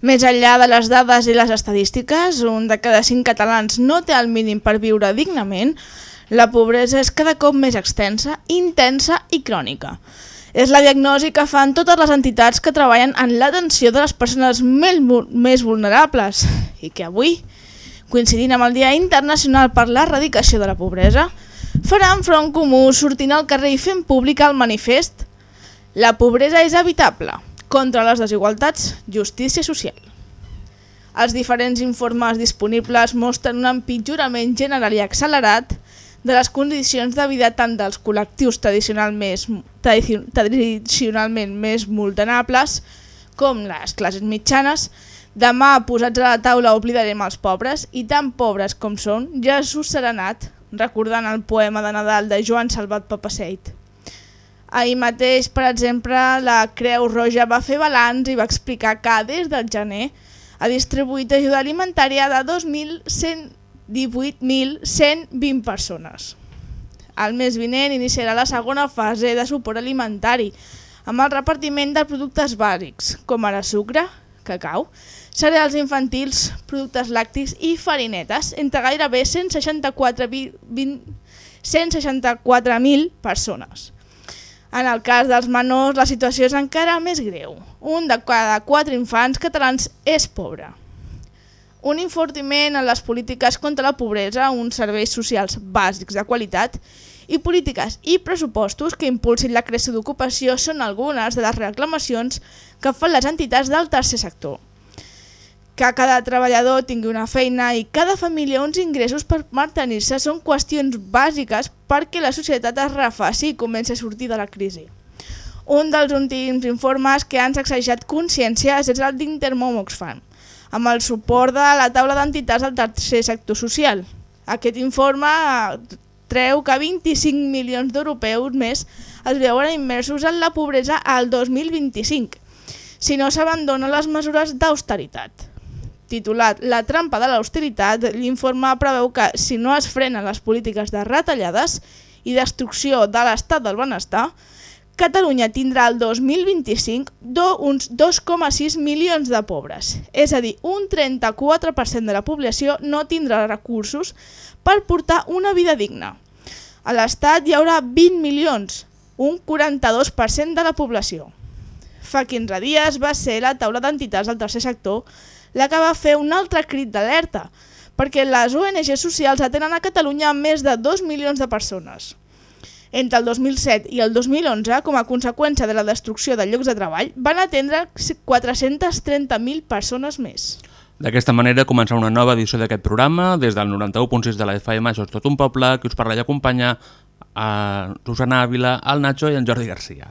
Més enllà de les dades i les estadístiques, un de cada cinc catalans no té el mínim per viure dignament, la pobresa és cada cop més extensa, intensa i crònica. És la diagnosi que fan totes les entitats que treballen en l'atenció de les persones més, vulnerables. I que avui, coincidint amb el Dia Internacional per l'Erradicació de la Pobresa, faran front comú sortint al carrer i fent públic el manifest La pobresa és habitable contra les desigualtats, justícia social. Els diferents informes disponibles mostren un empitjorament general i accelerat de les condicions de vida tant dels col·lectius tradicionalment, tradicionalment més vulnerables com les classes mitjanes. Demà, posats a la taula, oblidarem els pobres i tan pobres com són, Jesús Serenat, recordant el poema de Nadal de Joan Salvat Papaseit. Ahir mateix, per exemple, la Creu Roja va fer balanç i va explicar que des del gener ha distribuït ajuda alimentària de 2.118.120 persones. El mes vinent iniciarà la segona fase de suport alimentari amb el repartiment de productes bàsics, com ara sucre, cacau, cereals infantils, productes làctics i farinetes, entre gairebé 164.000 164 persones. En el cas dels menors, la situació és encara més greu. Un de cada quatre infants catalans és pobre. Un enfortiment en les polítiques contra la pobresa, uns serveis socials bàsics de qualitat i polítiques i pressupostos que impulsin la creació d'ocupació són algunes de les reclamacions que fan les entitats del tercer sector. Que cada treballador tingui una feina i cada família uns ingressos per mantenir-se són qüestions bàsiques perquè la societat es refaci i comenci a sortir de la crisi. Un dels últims informes que han sacsejat consciències és el d'Intermom Oxfam, amb el suport de la taula d'entitats del tercer sector social. Aquest informe treu que 25 milions d'europeus més es veuen immersos en la pobresa al 2025, si no s'abandonen les mesures d'austeritat. Titulat La trampa de l'austeritat, l'informe preveu que si no es frenen les polítiques de retallades i destrucció de l'estat del benestar, Catalunya tindrà el 2025 uns 2,6 milions de pobres, és a dir, un 34% de la població no tindrà recursos per portar una vida digna. A l'Estat hi haurà 20 milions, un 42% de la població. Fa 15 dies va ser la taula d'entitats del tercer sector la que va fer un altre crit d'alerta, perquè les ONG socials atenen a Catalunya més de 2 milions de persones. Entre el 2007 i el 2011, com a conseqüència de la destrucció de llocs de treball, van atendre 430.000 persones més. D'aquesta manera comença una nova edició d'aquest programa, des del 91.6 de la FM, això és tot un poble, que us parla i acompanya a Susana Ávila, el Nacho i en Jordi Garcia.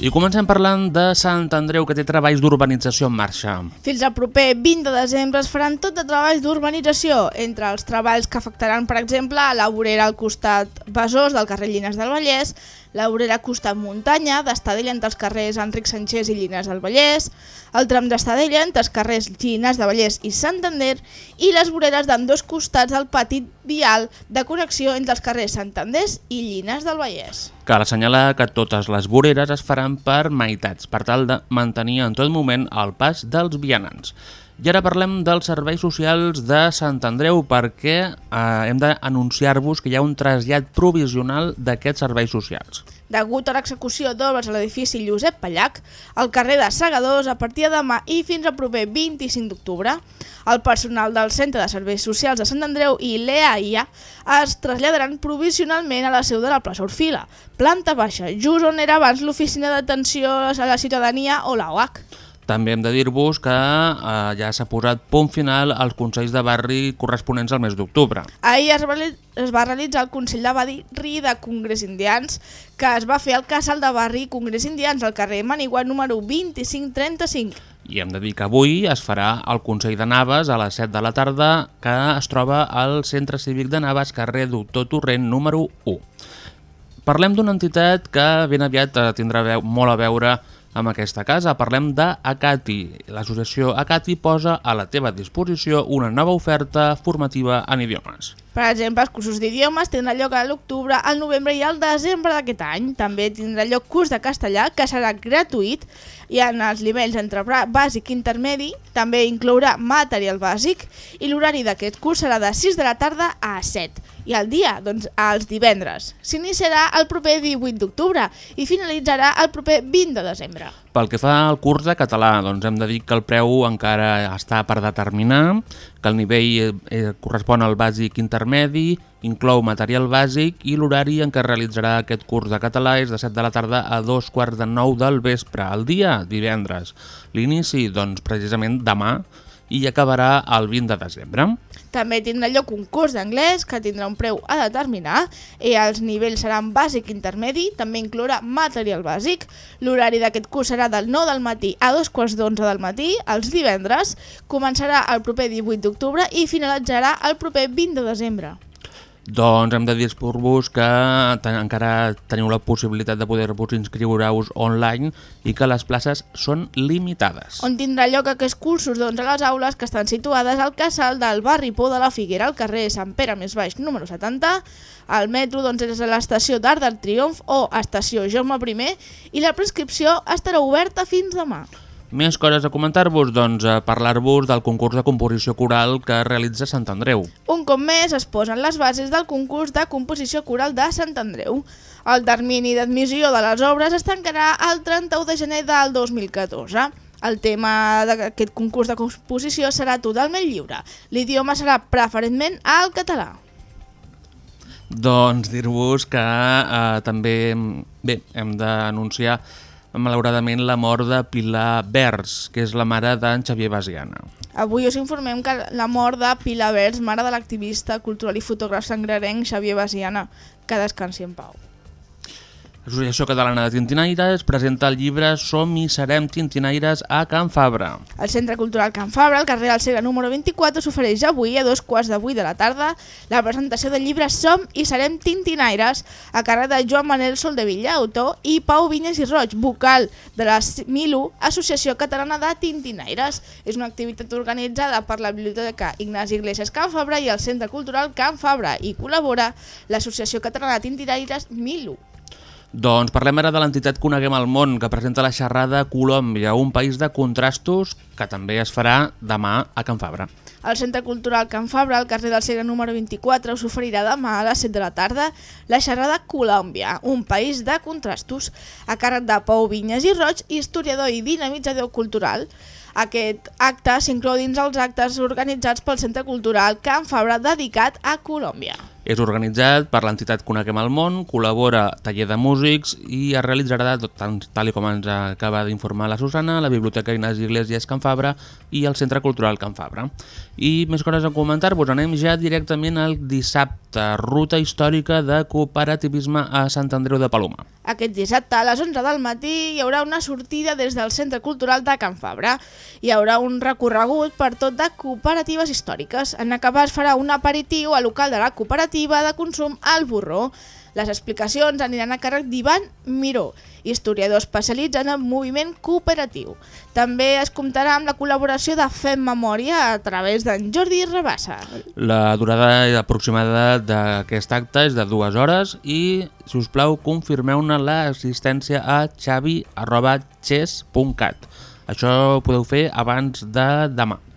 I comencem parlant de Sant Andreu, que té treballs d'urbanització en marxa. Fins al proper 20 de desembre es faran tot de treballs d'urbanització, entre els treballs que afectaran, per exemple, a la vorera al costat Besòs del carrer Llines del Vallès, la vorera costat muntanya d'Estadella entre els carrers Enric Sanchés i Llinars del Vallès, el tram d'Estadella entre els carrers Llinars de Vallès i Santander i les voreres d'ambdós costats del petit vial de connexió entre els carrers Santander i Llinars del Vallès. Cal assenyalar que totes les voreres es faran per meitats, per tal de mantenir en tot moment el pas dels vianants. I ara parlem dels serveis socials de Sant Andreu perquè eh, hem d'anunciar-vos que hi ha un trasllat provisional d'aquests serveis socials. Degut a l'execució d'obres a l'edifici Josep Pallac, al carrer de Segadors, a partir de demà i fins al proper 25 d'octubre, el personal del Centre de Serveis Socials de Sant Andreu i l'EAIA es traslladaran provisionalment a la seu de la plaça Orfila, planta baixa, just on era abans l'oficina d'atenció a la ciutadania o la OAC. També hem de dir-vos que eh, ja s'ha posat punt final als consells de barri corresponents al mes d'octubre. Ahir es va, es va realitzar el Consell de Barri de Congrés Indians, que es va fer al casal de barri Congrés Indians al carrer Manigua número 2535. I hem de dir que avui es farà el Consell de Naves a les 7 de la tarda, que es troba al Centre Cívic de Naves, carrer Doctor Torrent número 1. Parlem d'una entitat que ben aviat eh, tindrà veu, molt a veure amb aquesta casa. Parlem d'Acati. L'associació Acati posa a la teva disposició una nova oferta formativa en idiomes. Per exemple, els cursos d'idiomes tindran lloc a l'octubre, al novembre i al desembre d'aquest any. També tindrà lloc curs de castellà, que serà gratuït, i en els nivells entre bàsic i intermedi també inclourà material bàsic, i l'horari d'aquest curs serà de 6 de la tarda a 7. I el dia, doncs, els divendres. S'iniciarà el proper 18 d'octubre i finalitzarà el proper 20 de desembre. Pel que fa al curs de català, doncs hem de dir que el preu encara està per determinar, que el nivell eh, correspon al bàsic intermedi, inclou material bàsic i l'horari en què realitzarà aquest curs de català és de 7 de la tarda a 2 quarts de 9 del vespre, el dia divendres. L'inici, doncs, precisament demà i acabarà el 20 de desembre. També tindrà lloc un curs d'anglès que tindrà un preu a determinar i els nivells seran bàsic i intermedi, també inclourà material bàsic. L'horari d'aquest curs serà del 9 del matí a dos quarts d'11 del matí, els divendres, començarà el proper 18 d'octubre i finalitzarà el proper 20 de desembre. Doncs hem de dir-vos que ten encara teniu la possibilitat de poder-vos inscriure-us online i que les places són limitades. On tindrà lloc aquests cursos? Doncs a les aules que estan situades al casal del barri Por de la Figuera, al carrer Sant Pere més baix número 70. El metro doncs, és a l'estació d'Arc del Triomf o estació Jaume I i la prescripció estarà oberta fins demà. Més coses a comentar-vos? Doncs a parlar-vos del concurs de composició coral que realitza Sant Andreu. Un cop més es posen les bases del concurs de composició coral de Sant Andreu. El termini d'admissió de les obres es tancarà el 31 de gener del 2014. El tema d'aquest concurs de composició serà totalment lliure. L'idioma serà preferentment el català. Doncs dir-vos que eh, també bé, hem d'anunciar malauradament la mort de Pilar Vers, que és la mare d'en Xavier Basiana. Avui us informem que la mort de Pilar Vers, mare de l'activista cultural i fotògraf sangrarenc Xavier Basiana, que descansi en pau. L'Associació Catalana de Tintinaires presenta el llibre Som i serem tintinaires a Can Fabra. El Centre Cultural Can Fabra, al carrer del Segre número 24, s'ofereix avui a dos quarts de vuit de la tarda la presentació del llibre Som i serem tintinaires a càrrec de Joan Manel Soldevilla, autor, i Pau Vinyes i Roig, vocal de la Milu, Associació Catalana de Tintinaires. És una activitat organitzada per la Biblioteca Ignasi Iglesias Can Fabra i el Centre Cultural Can Fabra i col·labora l'Associació Catalana de Tintinaires Milu. Doncs parlem ara de l'entitat Coneguem el Món, que presenta la xerrada Colòmbia, un país de contrastos, que també es farà demà a Can Fabra. El Centre Cultural Can Fabra, al carrer del Segre número 24, us oferirà demà a les 7 de la tarda la xerrada Colòmbia, un país de contrastos, a càrrec de Pau Vinyes i Roig, historiador i dinamitzador cultural. Aquest acte s'inclou dins els actes organitzats pel Centre Cultural Can Fabra dedicat a Colòmbia. És organitzat per l'entitat Coneguem el Món, col·labora taller de músics i es realitzarà, tant, tal com ens acaba d'informar la Susana, la Biblioteca Ignasi Iglesias Can Fabra i el Centre Cultural Can Fabra. I més coses a comentar, doncs anem ja directament al dissabte, ruta històrica de cooperativisme a Sant Andreu de Paloma. Aquest dissabte a les 11 del matí hi haurà una sortida des del Centre Cultural de Can Fabra. Hi haurà un recorregut per tot de cooperatives històriques. En acabar es farà un aperitiu al local de la cooperativa de consum al Borró. Les explicacions aniran a càrrec d'Ivan Miró, historiador especialitzat en el moviment cooperatiu. També es comptarà amb la col·laboració de Fem Memòria a través d'en Jordi Rabassa. La durada aproximada d'aquest acte és de dues hores i, si us plau, confirmeu-ne l'assistència a xavi.chess.cat. Això ho podeu fer abans de demà.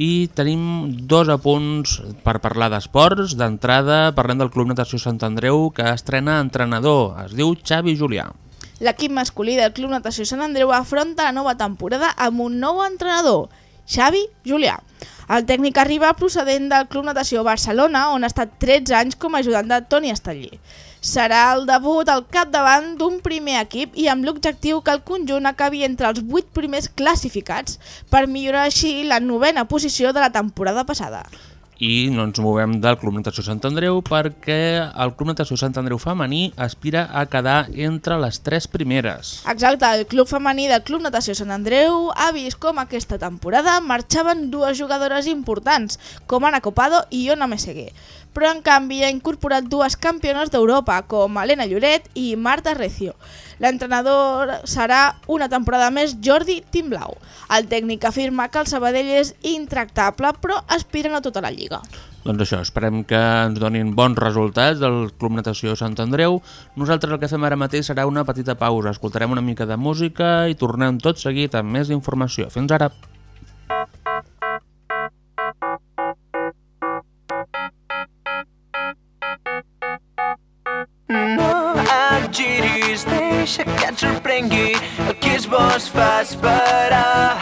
I tenim dos apunts per parlar d'esports. D'entrada parlem del Club Natació Sant Andreu que estrena entrenador. Es diu Xavi Julià. L'equip masculí del Club Natació Sant Andreu afronta la nova temporada amb un nou entrenador, Xavi Julià. El tècnic arriba procedent del Club Natació Barcelona, on ha estat 13 anys com a ajudant de Toni Esteller. Serà el debut al capdavant d'un primer equip i amb l'objectiu que el conjunt acabi entre els 8 primers classificats per millorar així la novena posició de la temporada passada. I no ens movem del Club Natació Sant Andreu perquè el Club Natació Sant Andreu femení aspira a quedar entre les tres primeres. Exacte, el club femení del Club Natació Sant Andreu ha vist com aquesta temporada marxaven dues jugadores importants, com Ana Copado i Ona Meseguer, però en canvi ha incorporat dues campiones d'Europa, com Helena Lloret i Marta Recio. L'entrenador serà una temporada més Jordi Timblau. El tècnic afirma que el Sabadell és intractable, però aspiren a tota la lliga. Doncs això, esperem que ens donin bons resultats del Club Natació Sant Andreu. Nosaltres el que fem ara mateix serà una petita pausa. Escoltarem una mica de música i tornem tot seguit amb més informació. Fins ara! No et giris, deixa que et sorprengui el que és bo es fa esperar.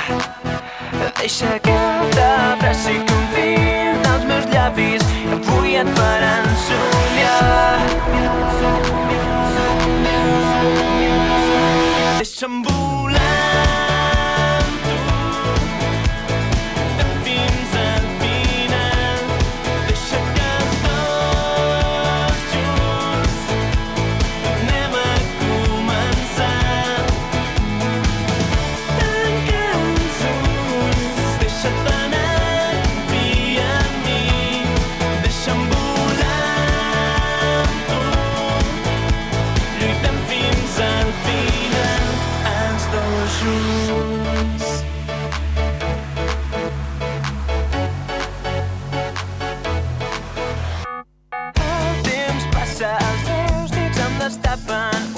Deixa que t'abraci i confiï en els meus llavis, avui et faran somiar. Deixa'm volar sun.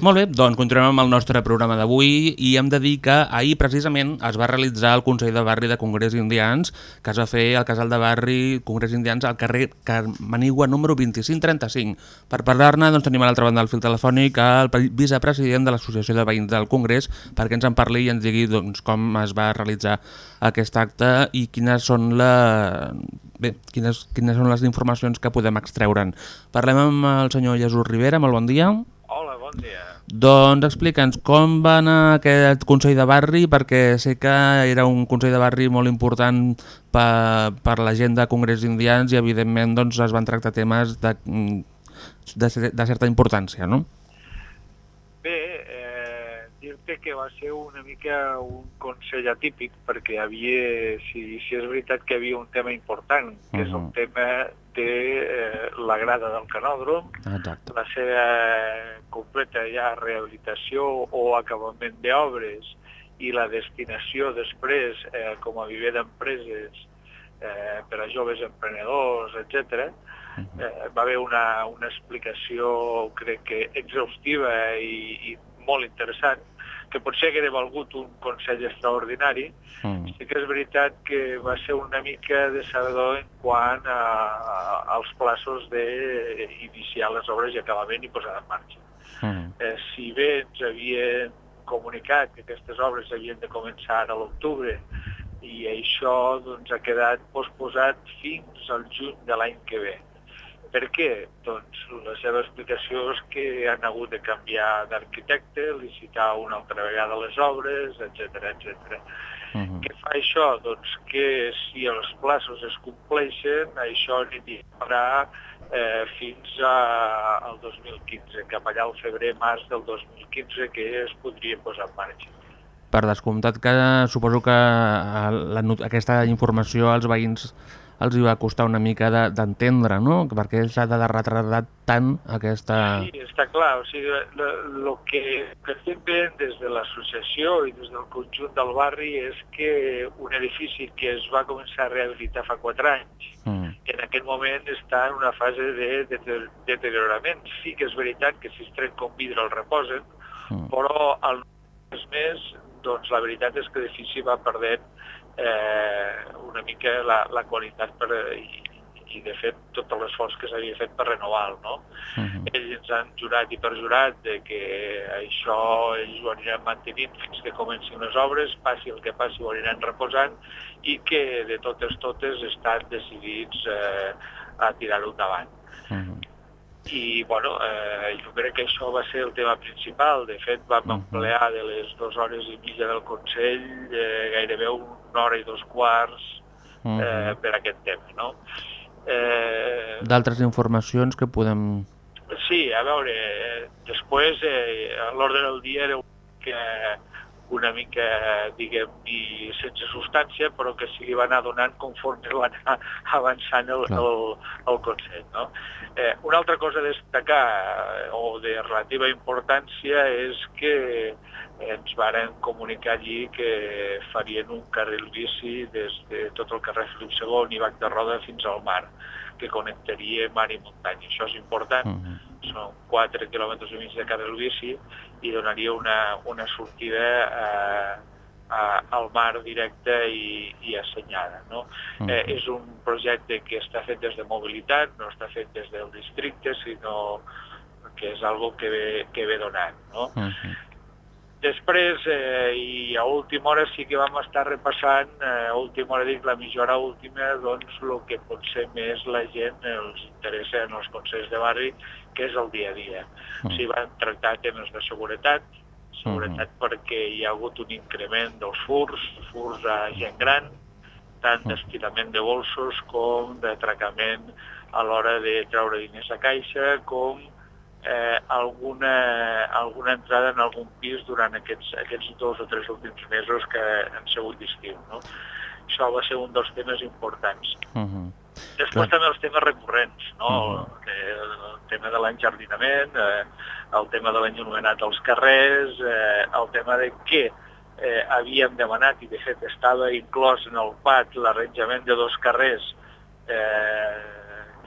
Molt bé, doncs continuem amb el nostre programa d'avui i hem de dir que ahir precisament es va realitzar el Consell de Barri de Congrés Indians que es va fer al casal de barri Congrés Indians al carrer Carmanigua número 2535. Per parlar-ne doncs, tenim a l'altra banda del fil telefònic el vicepresident de l'Associació de Veïns del Congrés perquè ens en parli i ens digui doncs, com es va realitzar aquest acte i quines són la... Bé, quines, quines són les informacions que podem extreure'n. Parlem amb el senyor Jesús Rivera, molt bon dia. Hola, bon dia. Doncs explica'ns com va anar aquest Consell de Barri, perquè sé que era un Consell de Barri molt important per, per la gent de Congrés Indians i evidentment doncs, es van tractar temes de, de, de certa importància, no? Dir-te que va ser una mica un Consell atípic perquè havia, si, si és veritat que havia un tema important, que uh -huh. és el tema de eh, la grada del canòdrom, Exacte. la seva completa ja rehabilitació o acabament d'obres i la destinació després eh, com a viver d'empreses eh, per a joves emprenedors, etc. Eh, va haver una, una explicació, crec que exhaustiva i, i molt interessant, que potser hagués valgut un Consell extraordinari, Mm. sí que és veritat que va ser una mica decebedor en quant a, a, als plaços d'iniciar les obres i acabament i posar en marxa. Mm. Eh, si bé ens havien comunicat que aquestes obres havien de començar a l'octubre i això doncs, ha quedat posposat fins al juny de l'any que ve. Per què? Doncs la seva explicació és que han hagut de canviar d'arquitecte, licitar una altra vegada les obres, etc etc. Mm. Què fa això? Doncs que si els plaços es compleixen, això anirà eh, fins a, al 2015, cap allà al febrer-març del 2015 que es podria posar en marxa. Per descomptat que suposo que eh, la, aquesta informació als veïns els hi va costar una mica de- d'entendre, no? Perquè s'ha de retardar tant aquesta... Sí, està clar. O sigui, el que, que estem veient des de l'associació i des del conjunt del barri és que un edifici que es va començar a rehabilitar fa quatre anys Mm. en aquest moment està en una fase de deter- deteriorament. Sí que és veritat que si es trenca un vidre el reposen, Mm. però al mes més, doncs la veritat és que l'edifici va perdent eh, una mica la, la qualitat per, i, i de fet tot l'esforç que s'havia fet per renovar-lo. No? Mm. Ells ens han jurat i perjurat de que això ells ho aniran mantenint fins que comencin les obres, passi el que passi ho aniran reposant i que de totes totes estan decidits eh, a tirar-ho endavant. Mm. I bueno, eh, jo crec que això va ser el tema principal. De fet, vam Mhm. emplear de les dues hores i mitja del Consell eh, gairebé una hora i dos quarts Mm. eh, per aquest tema. No? Eh, D'altres informacions que podem... Sí, a veure, eh, després eh, a l'ordre del dia era que una mica, diguem, i sense substància, però que s'hi va anar donant conforme va anar avançant el, el, el Consell. No? Eh, una altra cosa a destacar, eh, o de relativa importància, és que ens varen comunicar allí que farien un carril bici des de tot el carrer Felip II i Bac de Roda fins al mar, que connectaria mar i muntanya. Això és important Mm. Són 4 quilòmetres i mig de carril bici i donaria una, una sortida eh, a, al mar directe i, i assenyada. No? Mhm. Eh, és un projecte que està fet des de mobilitat, no està fet des del districte, sinó que és algo que ve, que ve donant. No? Mm. Després, eh, i a última hora sí que vam estar repassant, eh, a última hora dic la mitja hora última, doncs el que potser més la gent els interessa en els consells de barri, que és el dia a dia. Mm. O sigui, van tractar temes de seguretat, seguretat perquè hi ha hagut un increment dels furs, furs a gent gran, tant d'estirament de bolsos com d'atracament a l'hora de treure diners a caixa, com eh, alguna, alguna entrada en algun pis durant aquests, aquests dos o tres últims mesos que han sigut d'estiu. No? Això va ser un dels temes importants. Mm. Després Clar. també els temes recurrents, no? Mhm. el, el tema de l'enjardinament, eh, el tema de l'enllumenat als carrers, eh, el tema de què eh, havíem demanat, i de fet estava inclòs en el PAT l'arranjament de dos carrers eh,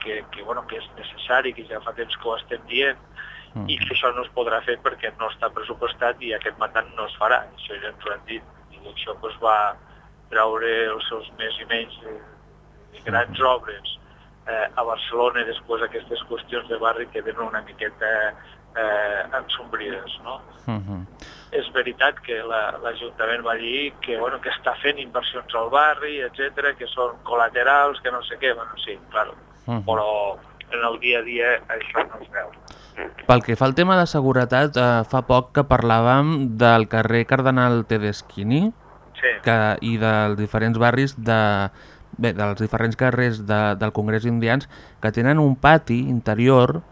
que, que, bueno, que és necessari, que ja fa temps que ho estem dient, Mm. i que això no es podrà fer perquè no està pressupostat i aquest mandat no es farà. Això ja ens ho han dit. I això doncs, va treure els seus més i menys de grans obres eh, a Barcelona i després aquestes qüestions de barri que venen una miqueta eh, ensombrides. No? Mhm. És veritat que la- l'Ajuntament va dir que, bueno, que està fent inversions al barri, etc que són col·laterals, que no sé què, bueno, sí, claro, Mhm. però en el dia a dia això no es veu. Pel que fa al tema de seguretat, eh, fa poc que parlàvem del carrer Cardenal Tedeschini Sí, que, i dels diferents barris de, bé, dels diferents carrers de, del Congrés Indians que tenen un pati interior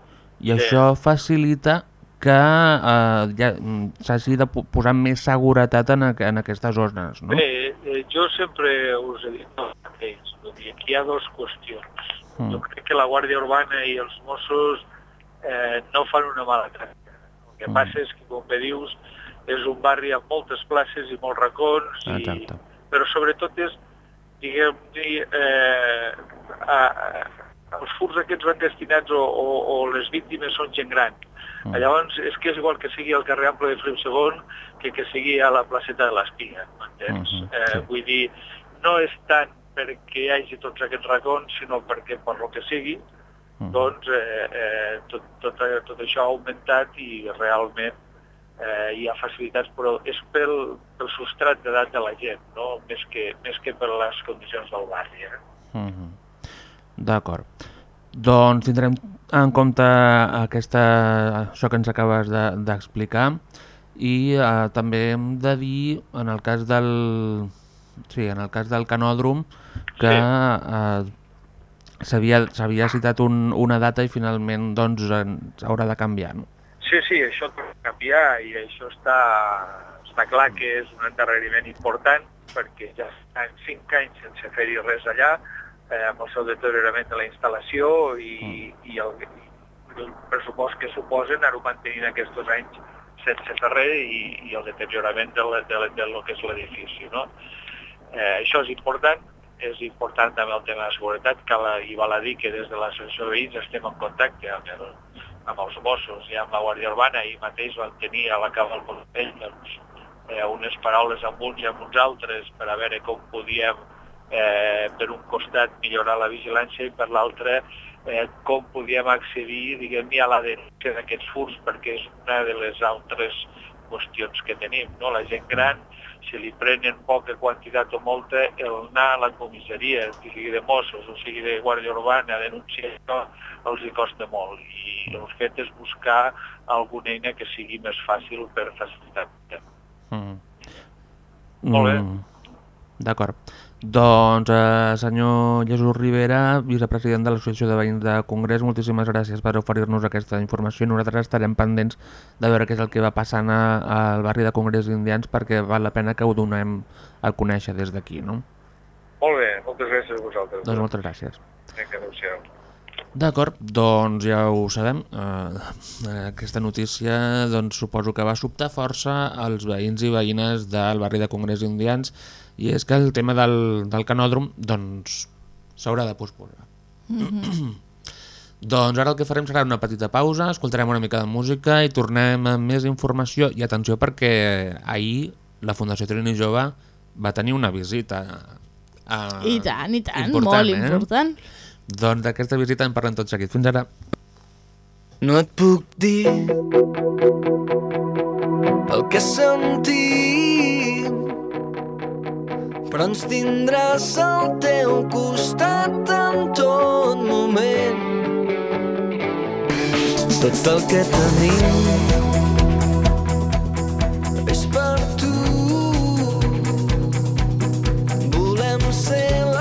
i Sí. això facilita que eh, ja, mm, s'hagi de po- posar més seguretat en, en aquestes zones, no? Bé, eh, jo sempre us he dit el mateix, aquí hi ha dues qüestions. Mm. Jo crec que la Guàrdia Urbana i els Mossos eh, no fan una mala tasca. El que Mm. passa és que, com bé dius, és un barri amb moltes places i molts racons, i, però sobretot és, diguem eh, a, a, els furs aquests van destinats o, o, o les víctimes són gent gran. Mm. Llavors, és que és igual que sigui al carrer Ample de Felip II que que sigui a la placeta de l'Espiga, m'entens? Mhm, eh, sí. Vull dir, no és tant perquè hi hagi tots aquests racons, sinó perquè per lo que sigui, Mm. doncs eh, eh, tot, tot, tot això ha augmentat i realment eh, hi ha facilitats, però és pel, pel substrat d'edat de la gent, no? més, que, més que per les condicions del barri. Eh? Mhm. D'acord. Doncs tindrem en compte aquesta, això que ens acabes de- d'explicar i eh, també hem de dir, en el cas del, sí, en el cas del canòdrom, que eh, s'havia s'havia citat un, una data i finalment doncs s'haurà de canviar. No? Sí, sí, això ha de canviar i això està, està clar que és un endarreriment important perquè ja estan cinc anys sense fer-hi res allà, eh, amb el seu deteriorament de la instal·lació i, i, el, el pressupost que suposen anar-ho mantenint aquests anys sense fer res i, i el deteriorament de, la, de, la, de lo que és l'edifici. No? Eh, això és important, és important també el tema de seguretat, cal, i val a dir que des de l'associació de veïns estem en contacte amb, el, amb els Mossos i amb la Guàrdia Urbana i mateix van tenir a la Cava del Consell doncs, eh, unes paraules amb uns i amb uns altres per a veure com podíem eh, per un costat millorar la vigilància i per l'altre eh, com podíem accedir diguem a la denúncia d'aquests furs perquè és una de les altres qüestions que tenim. No? La gent gran, si li prenen poca quantitat o molta, el anar a la comissaria, que sigui de Mossos o sigui de Guàrdia Urbana, denunciar això, els hi costa molt. I el fet és buscar alguna eina que sigui més fàcil per facilitar. Mm. Molt bé. Mm, D'acord. Doncs, eh, senyor Jesús Rivera, vicepresident de l'Associació de Veïns de Congrés, moltíssimes gràcies per oferir-nos aquesta informació. Nosaltres estarem pendents de veure què és el que va passant a- al barri de Congrés Indians perquè val la pena que ho donem a conèixer des d'aquí, no? Molt bé, moltes gràcies a vosaltres. Doncs moltes gràcies. Vinga. D'acord, doncs ja ho sabem. Uh, aquesta notícia doncs, suposo que va sobtar força als veïns i veïnes del barri de Congrés Indians i és que el tema del, del canòdrom doncs s'haurà de posposar. doncs ara el que farem serà una petita pausa, escoltarem una mica de música i tornem amb més informació i atenció perquè ahir la Fundació Trini Jove va tenir una visita uh, I tant, i tant, important, molt eh? important. Doncs d'aquesta visita en parlem tot seguit. Fins ara. No et puc dir el que sentim però ens tindràs al teu costat en tot moment. Tot el que tenim és per tu. Volem ser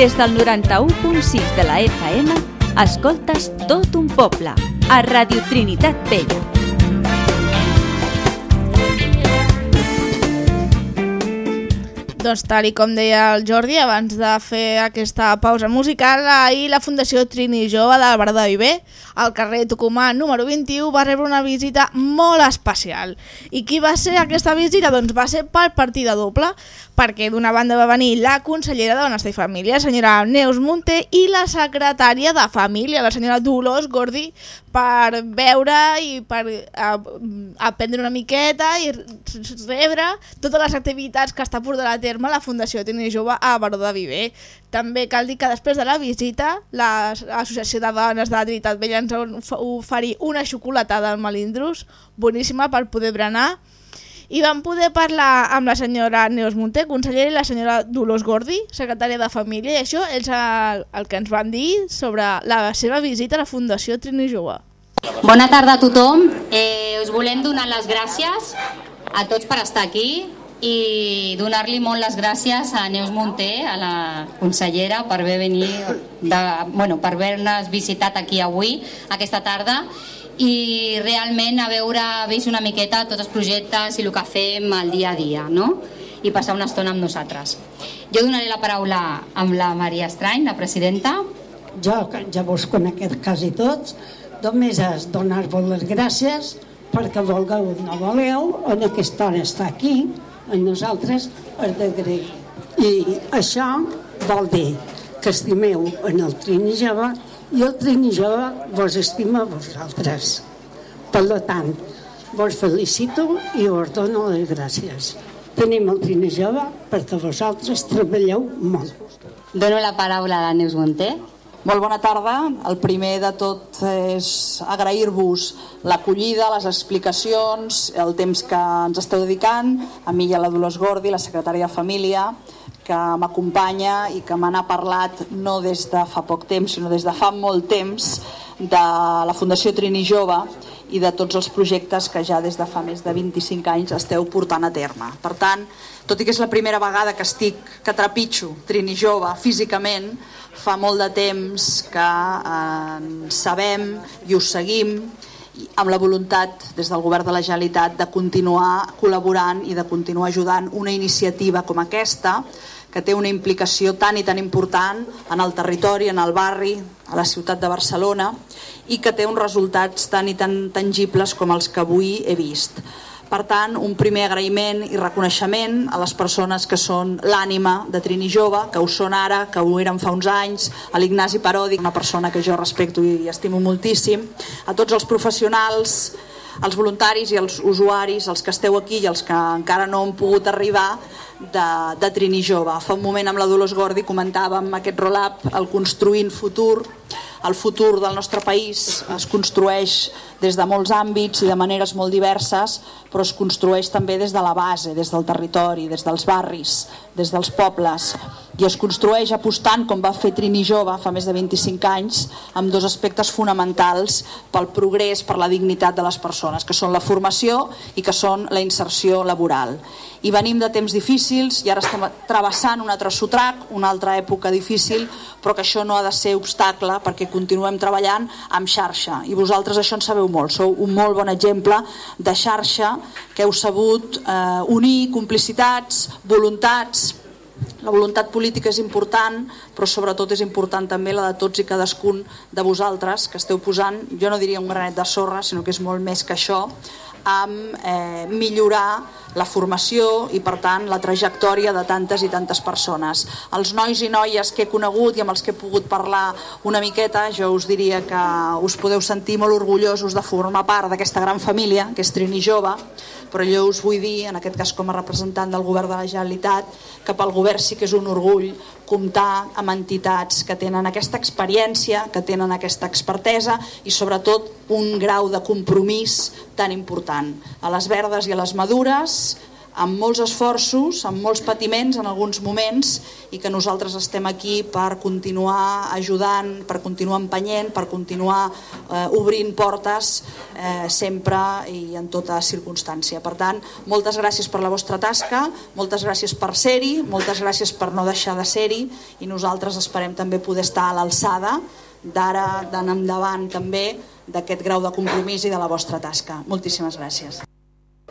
Des del 91.6 de la FM, escoltes tot un poble, a Radio Trinitat Vella. Doncs tal i com deia el Jordi, abans de fer aquesta pausa musical, ahir la Fundació Trini Jove del Bar de Viver, al carrer Tucumà número 21, va rebre una visita molt especial. I qui va ser aquesta visita? Doncs va ser per partida doble, perquè d'una banda va venir la consellera de Benestar i Família, senyora Neus Monté, i la secretària de Família, la senyora Dolors Gordi, per veure i per eh, aprendre una miqueta i rebre totes les activitats que està portant a terme la Fundació Trini Jove a Baró de Viver. També cal dir que després de la visita l'Associació de Dones de la Trinitat Vella ens va oferir una xocolatada al Malindros, boníssima per poder berenar, i vam poder parlar amb la senyora Neus Monté, consellera, i la senyora Dolors Gordi, secretària de Família, i això és el, el que ens van dir sobre la seva visita a la Fundació Trini Jove. Bona tarda a tothom. Eh, us volem donar les gràcies a tots per estar aquí i donar-li molt les gràcies a Neus Monté, a la consellera, per haver venir de, bueno, per haver-nos visitat aquí avui, aquesta tarda, i realment a veure, vist una miqueta tots els projectes i el que fem el dia a dia, no? i passar una estona amb nosaltres. Jo donaré la paraula amb la Maria Estrany, la presidenta. Jo, que ja vos conec quasi tots, només és donar-vos les gràcies perquè vulgueu o no voleu, en aquesta hora està aquí, amb nosaltres, per d'agrair. I això vol dir que estimeu en el Trini Jove i el Trini Jove vos estima a vosaltres. Per tant, vos felicito i us dono les gràcies. Tenim el Trini Jove perquè vosaltres treballeu molt. Dono la paraula a la Neus Monté. Molt bona tarda. El primer de tot és agrair-vos l'acollida, les explicacions, el temps que ens esteu dedicant, a mi i a la Dolors Gordi, la secretària de Família, que m'acompanya i que me n'ha parlat no des de fa poc temps, sinó des de fa molt temps de la Fundació Trini Jove i de tots els projectes que ja des de fa més de 25 anys esteu portant a terme. Per tant, tot i que és la primera vegada que estic, que trepitjo Trini Jove físicament, fa molt de temps que eh, sabem i us seguim amb la voluntat des del govern de la Generalitat de continuar col·laborant i de continuar ajudant una iniciativa com aquesta que té una implicació tan i tan important en el territori, en el barri, a la ciutat de Barcelona i que té uns resultats tan i tan tangibles com els que avui he vist. Per tant, un primer agraïment i reconeixement a les persones que són l'ànima de Trini Jove, que ho són ara, que ho eren fa uns anys, a l'Ignasi Parodi, una persona que jo respecto i estimo moltíssim, a tots els professionals, els voluntaris i els usuaris, els que esteu aquí i els que encara no han pogut arribar, de, de Trini Jove. Fa un moment amb la Dolors Gordi comentàvem aquest roll-up, el construint futur, el futur del nostre país es construeix des de molts àmbits i de maneres molt diverses, però es construeix també des de la base, des del territori, des dels barris, des dels pobles, i es construeix apostant, com va fer Trini Jove fa més de 25 anys, amb dos aspectes fonamentals pel progrés, per la dignitat de les persones, que són la formació i que són la inserció laboral. I venim de temps difícils i ara estem travessant un altre sotrac, una altra època difícil, però que això no ha de ser obstacle perquè continuem treballant amb xarxa. I vosaltres això en sabeu molt, sou un molt bon exemple de xarxa que heu sabut eh, unir complicitats, voluntats, la voluntat política és important, però sobretot és important també la de tots i cadascun de vosaltres que esteu posant, jo no diria un granet de sorra, sinó que és molt més que això, amb eh, millorar la formació i per tant la trajectòria de tantes i tantes persones. Els nois i noies que he conegut i amb els que he pogut parlar una miqueta, jo us diria que us podeu sentir molt orgullosos de formar part d'aquesta gran família, que és Trini Jove, però jo us vull dir, en aquest cas com a representant del govern de la Generalitat, que pel govern sí que és un orgull comptar amb entitats que tenen aquesta experiència, que tenen aquesta expertesa i sobretot un grau de compromís tan important. A les verdes i a les madures, amb molts esforços, amb molts patiments en alguns moments i que nosaltres estem aquí per continuar ajudant, per continuar empenyent, per continuar eh, obrint portes eh, sempre i en tota circumstància. Per tant, moltes gràcies per la vostra tasca, moltes gràcies per ser-hi, moltes gràcies per no deixar de ser-hi i nosaltres esperem també poder estar a l'alçada d'ara, d'anar endavant també d'aquest grau de compromís i de la vostra tasca. Moltíssimes gràcies.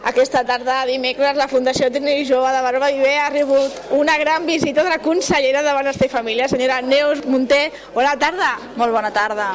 Aquesta tarda, dimecres, la Fundació Trini Jove de Barba Viver ha rebut una gran visita de la consellera de Benestar i Família, senyora Neus Munté. Bona tarda. Molt bona tarda.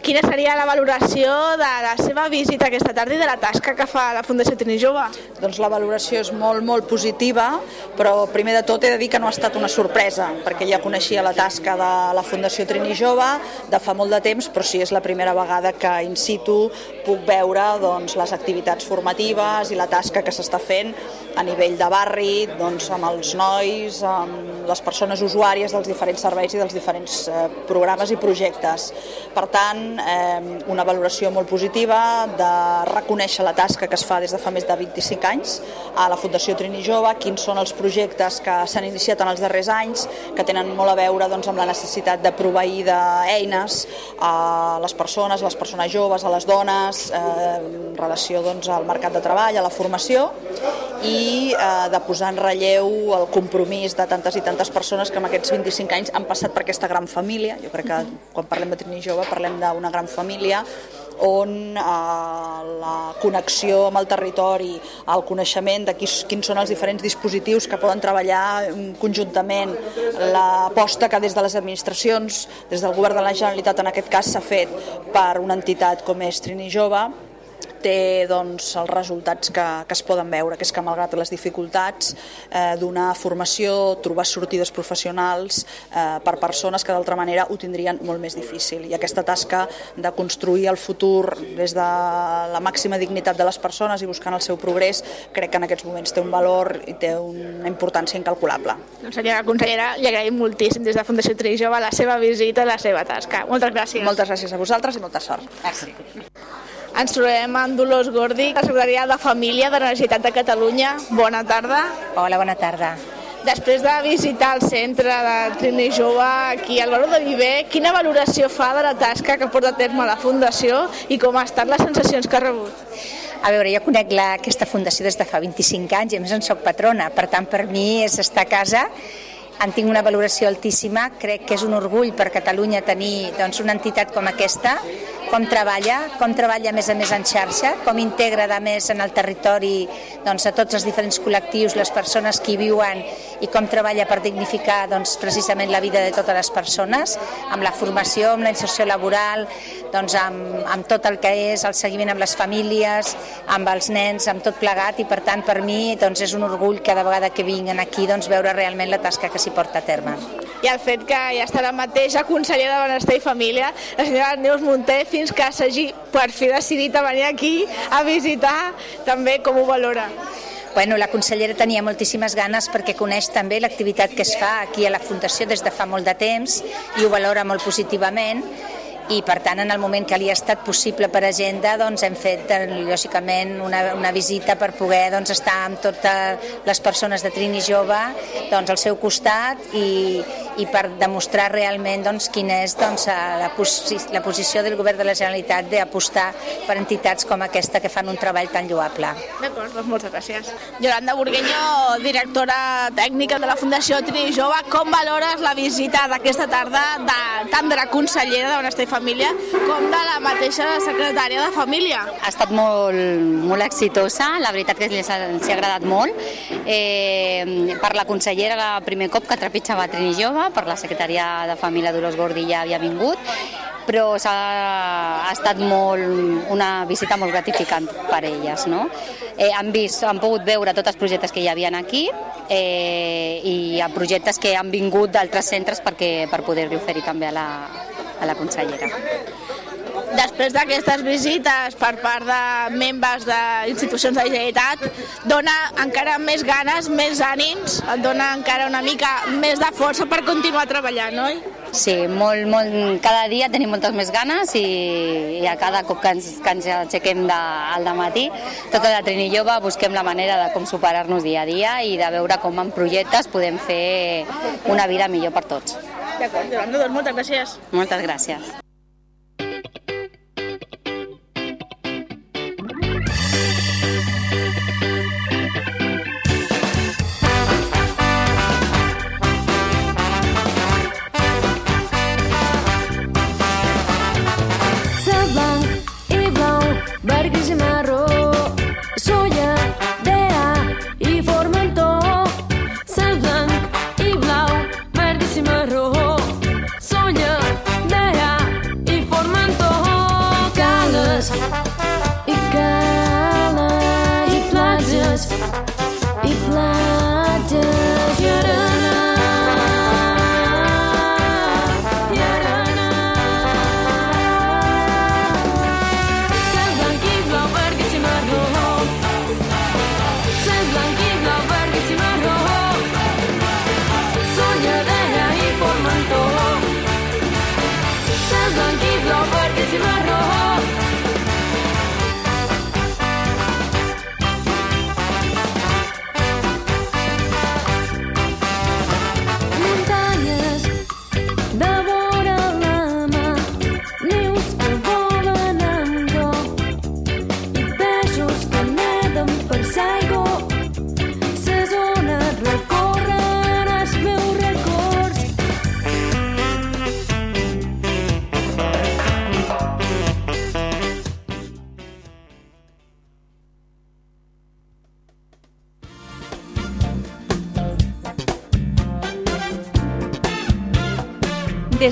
Quina seria la valoració de la seva visita aquesta tarda i de la tasca que fa la Fundació Trini Jove? Doncs la valoració és molt, molt positiva, però primer de tot he de dir que no ha estat una sorpresa, perquè ja coneixia la tasca de la Fundació Trini Jove de fa molt de temps, però sí és la primera vegada que in situ puc veure doncs, les activitats formatives i la tasca que s'està fent a nivell de barri, doncs, amb els nois, amb les persones usuàries dels diferents serveis i dels diferents eh, programes i projectes. Per tant, eh, una valoració molt positiva de reconèixer la tasca que es fa des de fa més de 25 anys a la Fundació Trini Jove, quins són els projectes que s'han iniciat en els darrers anys, que tenen molt a veure doncs, amb la necessitat de proveir d'eines a les persones, a les persones joves, a les dones, eh, en relació doncs, al mercat de treball, a la formació, i eh, de posar en relleu el compromís de tantes i tantes persones que en aquests 25 anys han passat per aquesta gran família. Jo crec que quan parlem de Trini Jove parlem d'una gran família on eh, la connexió amb el territori, el coneixement de quins, quins són els diferents dispositius que poden treballar mm, conjuntament, l'aposta que des de les administracions, des del govern de la Generalitat en aquest cas s'ha fet per una entitat com és Trini Jove, té doncs, els resultats que, que es poden veure, que és que malgrat les dificultats eh, donar formació, trobar sortides professionals eh, per persones que d'altra manera ho tindrien molt més difícil. I aquesta tasca de construir el futur des de la màxima dignitat de les persones i buscant el seu progrés, crec que en aquests moments té un valor i té una importància incalculable. Doncs senyora consellera, li agraïm moltíssim des de Fundació Trijova la seva visita i la seva tasca. Moltes gràcies. Moltes gràcies a vosaltres i molta sort. Gràcies. Ens trobem amb Dolors Gordi, la Secretaria de Família de la Universitat de Catalunya. Bona tarda. Hola, bona tarda. Després de visitar el centre de Trini Jove aquí al Baró de Viver, quina valoració fa de la tasca que porta a terme la Fundació i com han estat les sensacions que ha rebut? A veure, jo conec la, aquesta fundació des de fa 25 anys i a més en soc patrona, per tant per mi és estar a casa en tinc una valoració altíssima, crec que és un orgull per Catalunya tenir doncs, una entitat com aquesta, com treballa, com treballa a més a més en xarxa, com integra a més en el territori doncs, a tots els diferents col·lectius, les persones que hi viuen i com treballa per dignificar doncs, precisament la vida de totes les persones, amb la formació, amb la inserció laboral, doncs, amb, amb tot el que és el seguiment amb les famílies, amb els nens, amb tot plegat i per tant per mi doncs, és un orgull cada vegada que vinguen aquí doncs, veure realment la tasca que s'hi porta a terme. I el fet que ja està la mateixa consellera de Benestar i Família, la senyora Neus Munté, fins que s'hagi per fi decidit a venir aquí a visitar, també com ho valora? Bueno, la consellera tenia moltíssimes ganes perquè coneix també l'activitat que es fa aquí a la Fundació des de fa molt de temps i ho valora molt positivament i per tant en el moment que li ha estat possible per agenda doncs hem fet lògicament una, una visita per poder doncs, estar amb totes les persones de Trini Jove doncs, al seu costat i, i per demostrar realment doncs, quina és doncs, la, posi la posició del govern de la Generalitat d'apostar per entitats com aquesta que fan un treball tan lloable. D'acord, doncs moltes gràcies. Yolanda Burgueño, directora tècnica de la Fundació Trini Jove, com valores la visita d'aquesta tarda de, tant de la consellera de Benestar i Família com de la mateixa secretària de Família? Ha estat molt, molt exitosa, la veritat que els ha, ha agradat molt. Eh, per la consellera, el primer cop que trepitjava Trini Jove, per la secretaria de família Dolors Gordi ja havia vingut, però s'ha ha estat molt, una visita molt gratificant per elles. No? Eh, han, vist, han pogut veure tots els projectes que hi havia aquí eh, i projectes que han vingut d'altres centres perquè, per poder-li oferir també a la, a la consellera. Després d'aquestes visites per part de membres d'institucions de la Generalitat, dona encara més ganes, més ànims, et dona encara una mica més de força per continuar treballant, oi? Sí, molt, molt, cada dia tenim moltes més ganes i, i a cada cop que ens, que ens aixequem de, al matí, tota la Trini Jove busquem la manera de com superar-nos dia a dia i de veure com en projectes podem fer una vida millor per tots. D'acord, doncs moltes gràcies. Moltes gràcies.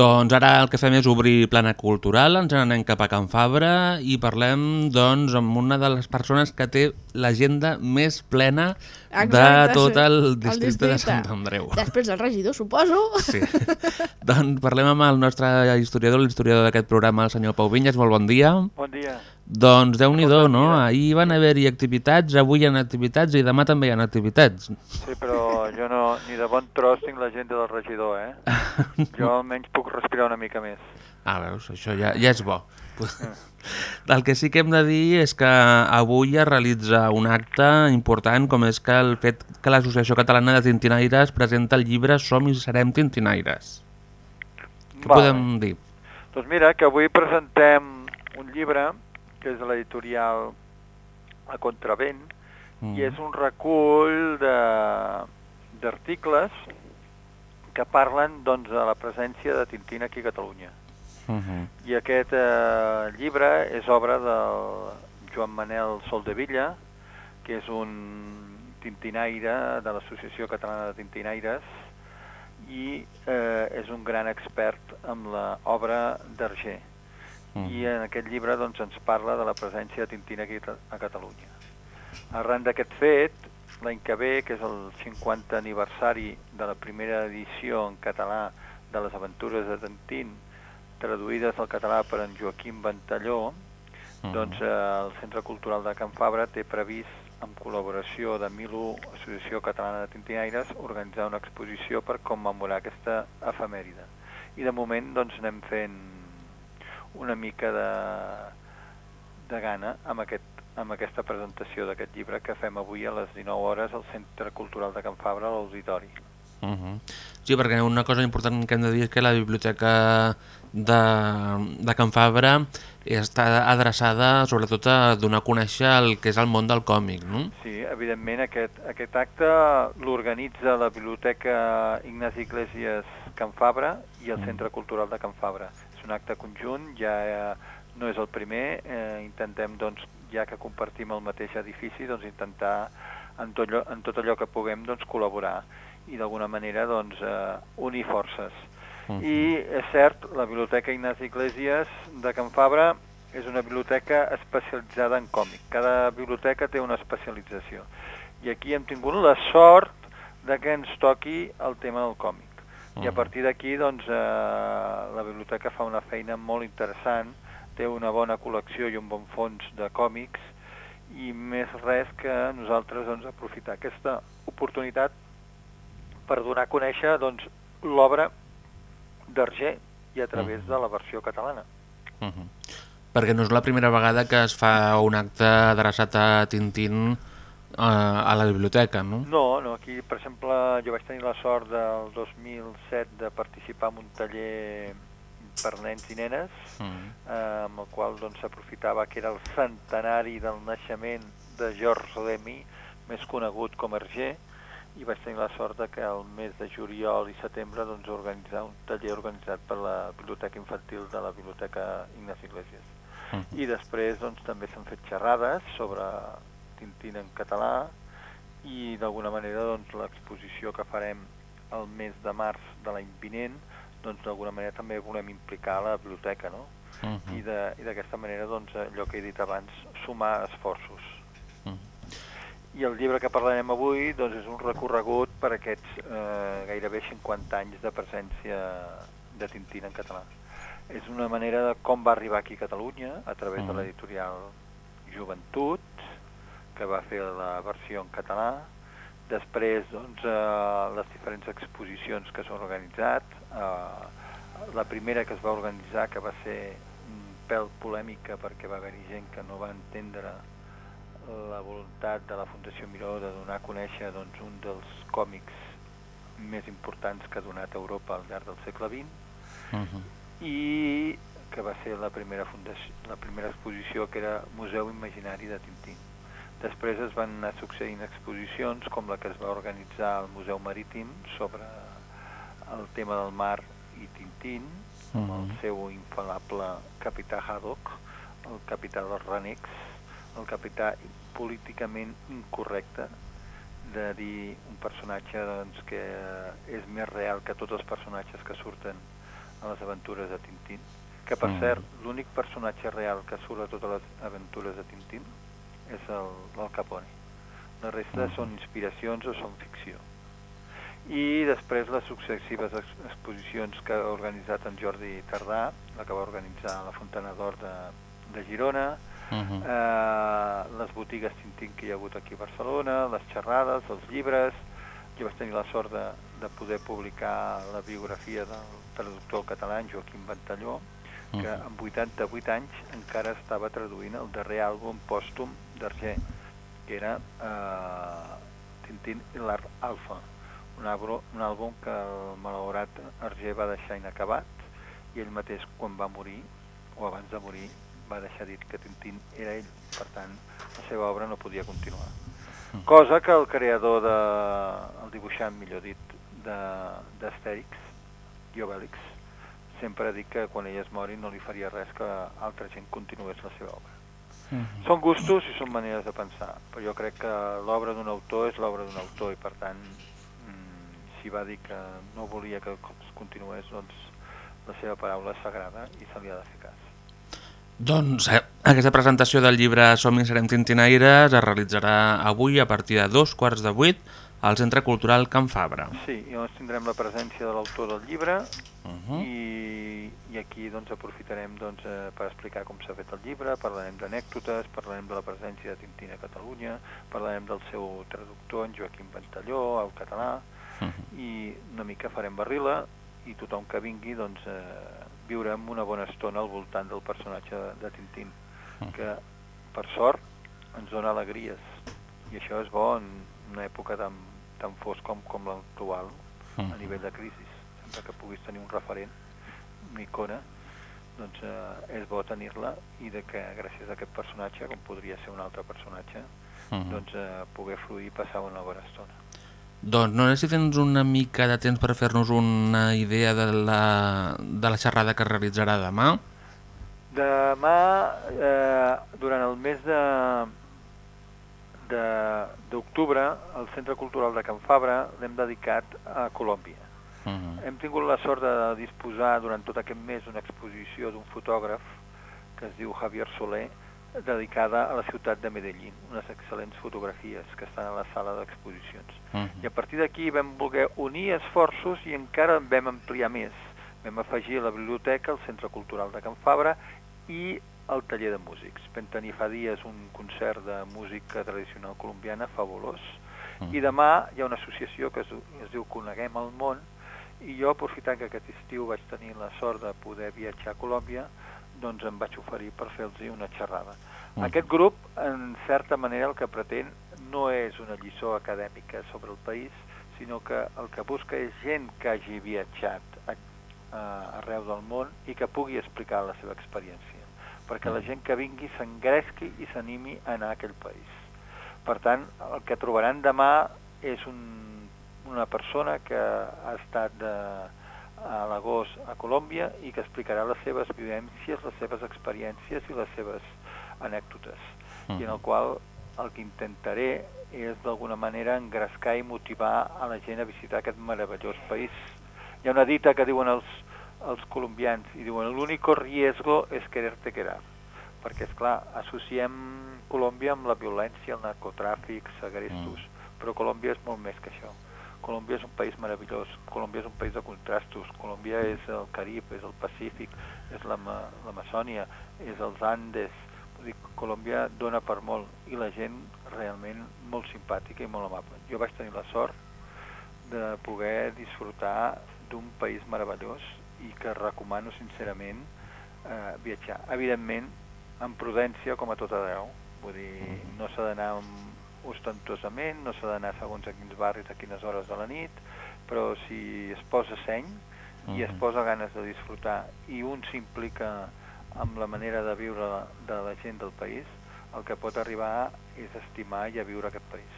Doncs ara el que fem és obrir plana cultural, ens n'anem cap a Can Fabra i parlem doncs, amb una de les persones que té l'agenda més plena de Exacte, tot sí. el El districte de districte. Sant Andreu. Després del regidor, suposo. Sí. doncs parlem amb el nostre historiador, l'historiador d'aquest programa, el senyor Pau Vinyes. Molt bon dia. Bon dia. Doncs déu-n'hi-do, no? Ahir van haver-hi activitats, avui hi ha activitats i demà també hi ha activitats. Sí, però jo no, ni de bon tros tinc la gent del regidor, eh? Jo almenys puc respirar una mica més. Ah, veus, això ja, ja és bo. El que sí que hem de dir és que avui es realitza un acte important com és que el fet que l'Associació Catalana de Tintinaires presenta el llibre Som i serem tintinaires. Què Vale. podem dir? Doncs mira, que avui presentem un llibre que és de l'editorial A Contravent Mm. i és un recull de- d'articles que parlen doncs, de la presència de Tintín aquí a Catalunya. Uh -huh. I aquest eh, llibre és obra del Joan Manel Soldevilla, que és un tintinaire de l'Associació Catalana de Tintinaires i eh, és un gran expert amb l'obra d'Arger. I en aquest llibre doncs, ens parla de la presència de Tintín aquí a Catalunya. Arran d'aquest fet, l'any que ve, que és el 50 aniversari de la primera edició en català de les aventures de Tintín, traduïdes al català per en Joaquim Ventalló, Mhm. doncs eh, el Centre Cultural de Can Fabra té previst, amb col·laboració de Milu, Associació Catalana de Tintinaires, organitzar una exposició per commemorar aquesta efemèride. I de moment doncs anem fent una mica de, de gana amb, aquest, amb aquesta presentació d'aquest llibre que fem avui a les 19 hores al Centre Cultural de Can Fabra, a l'Auditori. Uh -huh. Sí, perquè una cosa important que hem de dir és que la biblioteca de, de Can Fabra està adreçada sobretot a donar a conèixer el que és el món del còmic, no? Sí, evidentment aquest, aquest acte l'organitza la Biblioteca Ignasi Iglesias Can Fabra i el Centre Cultural de Can Fabra. Un acte conjunt, ja eh, no és el primer, eh, intentem, doncs, ja que compartim el mateix edifici, doncs intentar en tot, allò, en tot allò que puguem doncs, col·laborar i d'alguna manera doncs, eh, unir forces. Mhm. I és cert, la Biblioteca Ignasi Iglesias de Can Fabra és una biblioteca especialitzada en còmic. Cada biblioteca té una especialització. I aquí hem tingut la sort de que ens toqui el tema del còmic. I a Mhm. partir d'aquí, doncs, eh, la biblioteca fa una feina molt interessant, té una bona col·lecció i un bon fons de còmics, i més res que nosaltres doncs, aprofitar aquesta oportunitat per donar a conèixer doncs, l'obra d'Arger i a través de la versió catalana. Uh -huh. Perquè no és la primera vegada que es fa un acte adreçat a Tintín eh, a la biblioteca, no? No, no, aquí, per exemple, jo vaig tenir la sort del 2007 de participar en un taller per nens i nenes, Mm. eh, amb el qual doncs, s'aprofitava que era el centenari del naixement de Georges Demy, més conegut com Hergé, i vaig tenir la sort de que el mes de juliol i setembre doncs, organitzar un taller organitzat per la Biblioteca Infantil de la Biblioteca Ignasi Iglesias. Mm. I després doncs, també s'han fet xerrades sobre Tintín en català i d'alguna manera doncs, l'exposició que farem el mes de març de l'any vinent doncs d'alguna manera també volem implicar la biblioteca, no? Mhm. I de- i d'aquesta manera, doncs, allò que he dit abans, sumar esforços. I el llibre que parlarem avui doncs, és un recorregut per aquests eh, gairebé 50 anys de presència de Tintín en català. És una manera de com va arribar aquí a Catalunya a través de Mhm. l'editorial Joventut, que va fer la versió en català, després doncs, eh, les diferents exposicions que s'han organitzat, eh, la primera que es va organitzar, que va ser un pèl polèmica perquè va haver-hi gent que no va entendre la voluntat de la Fundació Miró de donar a conèixer doncs, un dels còmics més importants que ha donat Europa al llarg del segle XX Mhm. i que va ser la primera, fundació, la primera exposició que era Museu Imaginari de Tintín. Després es van anar succeint exposicions com la que es va organitzar al Museu Marítim sobre el tema del mar i Tintín, amb el Mhm. seu infal·lable capità Haddock, el capità dels renecs, el capità políticament incorrecte de dir un personatge doncs, que és més real que tots els personatges que surten a les aventures de Tintín. Que, per Mm. cert, l'únic personatge real que surt a totes les aventures de Tintín és el, el Capone. La resta Mm. són inspiracions o són ficció. I després les successives ex exposicions que ha organitzat en Jordi Tardà, la que va organitzar la Fontana d'Or de, de Girona, Mhm. eh, les botigues Tintín que hi ha hagut aquí a Barcelona, les xerrades, els llibres, jo vaig tenir la sort de, de poder publicar la biografia del traductor català, Joaquim Ventalló, que amb 88 anys encara estava traduint el darrer àlbum pòstum d'Arger, que era eh, Tintín i l'Art Alfa, un, abro, un àlbum que el malaurat Arger va deixar inacabat i ell mateix quan va morir, o abans de morir, va deixar dit que Tintín era ell, per tant la seva obra no podia continuar. Cosa que el creador, de, el dibuixant, millor dit, de- d'Astèrix i Obèlix, sempre ha dit que quan ell es mori no li faria res que altra gent continués la seva obra. Mhm. Són gustos i són maneres de pensar, però jo crec que l'obra d'un autor és l'obra d'un autor i per tant mm, si va dir que no volia que es continués, doncs la seva paraula és sagrada i se li ha de fer cas. Doncs eh, aquesta presentació del llibre Som i serem tintinaires es realitzarà avui a partir de dos quarts de vuit al Centre Cultural Can Fabra. Sí, i llavors tindrem la presència de l'autor del llibre Uh -huh. i, i aquí doncs, aprofitarem doncs, eh, per explicar com s'ha fet el llibre, parlarem d'anècdotes, parlarem de la presència de Tintín a Catalunya, parlarem del seu traductor, en Joaquim Ventalló, al català, i una mica farem barrila i tothom que vingui doncs, eh, viurem una bona estona al voltant del personatge de, de Tintín, que per sort ens dona alegries i això és bo en una època tan, tan fosca com, com l'actual a nivell de crisi sempre que puguis tenir un referent una icona doncs eh, és bo tenir-la i de que gràcies a aquest personatge com podria ser un altre personatge Mhm. doncs eh, poder fluir i passar una bona estona Doncs no sé si tens una mica de temps per fer-nos una idea de la, de la xerrada que es realitzarà demà. Demà, eh, durant el mes de- d'octubre, el Centre Cultural de Can Fabra l'hem dedicat a Colòmbia. Uh -huh. Hem tingut la sort de disposar durant tot aquest mes d'una exposició d'un fotògraf que es diu Javier Soler, dedicada a la ciutat de Medellín, unes excel·lents fotografies que estan a la sala d'exposicions. I a partir d'aquí vam voler unir esforços i encara en vam ampliar més. Vam afegir la biblioteca, el Centre Cultural de Can Fabra i el taller de músics. Vam tenir fa dies un concert de música tradicional colombiana fabulós i demà hi ha una associació que es, es diu Coneguem el món i jo, aprofitant que aquest estiu vaig tenir la sort de poder viatjar a Colòmbia, doncs em vaig oferir per fer-los una xerrada. Mm. Aquest grup, en certa manera, el que pretén no és una lliçó acadèmica sobre el país, sinó que el que busca és gent que hagi viatjat a, a, arreu del món i que pugui explicar la seva experiència, perquè la gent que vingui s'engresqui i s'animi a anar a aquell país. Per tant, el que trobaran demà és un, una persona que ha estat de, a l'agost a Colòmbia i que explicarà les seves vivències, les seves experiències i les seves anècdotes, i en el qual el que intentaré és d'alguna manera engrescar i motivar a la gent a visitar aquest meravellós país. Hi ha una dita que diuen els, els colombians i diuen l'único riesgo es quererte quedar perquè, és clar, associem Colòmbia amb la violència, el narcotràfic, segrestos, però Colòmbia és molt més que això. Colòmbia és un país meravellós, Colòmbia és un país de contrastos, Colòmbia és el Carib, és el Pacífic, és l'Ama- l'Amazònia, és els Andes, dir, Colòmbia dona per molt i la gent realment molt simpàtica i molt amable. Jo vaig tenir la sort de poder disfrutar d'un país meravellós i que recomano sincerament eh, viatjar. Evidentment, amb prudència com a tot arreu, vull dir, no s'ha d'anar ostentosament, no s'ha d'anar segons a quins barris, a quines hores de la nit, però si es posa seny i es Mhm. posa ganes de disfrutar i un s'implica amb la manera de viure de la gent del país, el que pot arribar és estimar i a viure aquest país.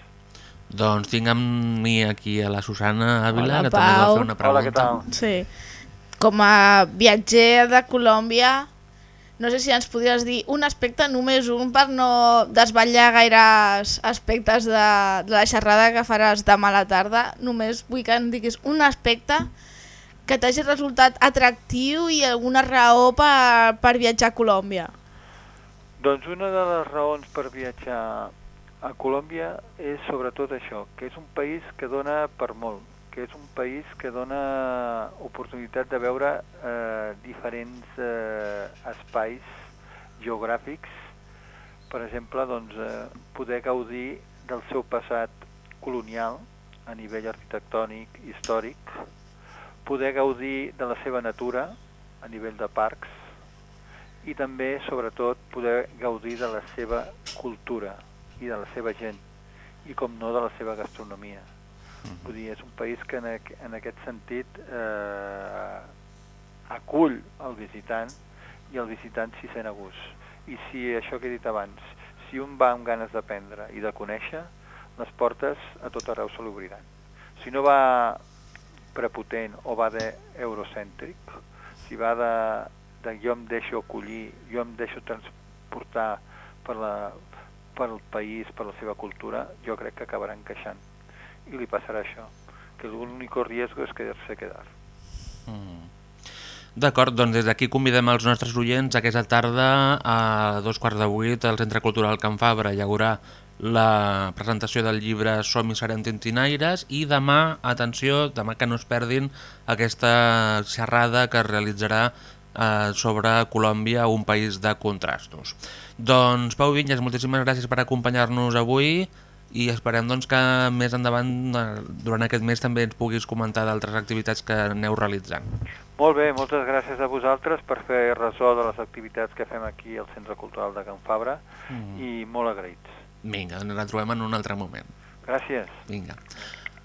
Doncs tinc amb mi aquí a la Susana Ávila, Hola, que també va fer una pregunta. Hola, què tal? Sí. Com a viatger de Colòmbia, no sé si ens podries dir un aspecte, només un, per no desvetllar gaires aspectes de, de la xerrada que faràs demà a la tarda. Només vull que em diguis un aspecte que t'hagi resultat atractiu i alguna raó per, per viatjar a Colòmbia. Doncs una de les raons per viatjar a Colòmbia és sobretot això, que és un país que dona per molt, que és un país que dona oportunitat de veure eh, diferents eh, espais geogràfics, per exemple, doncs, eh, poder gaudir del seu passat colonial a nivell arquitectònic, històric, poder gaudir de la seva natura a nivell de parcs, i també, sobretot, poder gaudir de la seva cultura i de la seva gent i, com no, de la seva gastronomia. Vull dir, és un país que en, en aquest sentit eh, acull el visitant i el visitant s'hi sent a gust. I si això que he dit abans, si un va amb ganes d'aprendre i de conèixer, les portes a tot arreu se l'obriran. Si no va prepotent o va d'eurocèntric, si va de, de jo em deixo acollir, jo em deixo transportar per la, pel país, per la seva cultura, jo crec que acabarà encaixant. I li passarà això, que l'únic riesgo és quedar-se quedar. Mm. D'acord, doncs des d'aquí convidem els nostres oients aquesta tarda a dos quarts de vuit al Centre Cultural Can Fabra hi haurà la presentació del llibre Som i serem tintinaires i demà, atenció, demà que no es perdin aquesta xerrada que es realitzarà eh, sobre Colòmbia, un país de contrastos. Doncs Pau Vinyes, moltíssimes gràcies per acompanyar-nos avui i esperem doncs, que més endavant, eh, durant aquest mes, també ens puguis comentar d'altres activitats que aneu realitzant. Molt bé, moltes gràcies a vosaltres per fer ressò de les activitats que fem aquí al Centre Cultural de Can Fabra Mm. i molt agraïts. Vinga, ens la trobem en un altre moment. Gràcies. Vinga.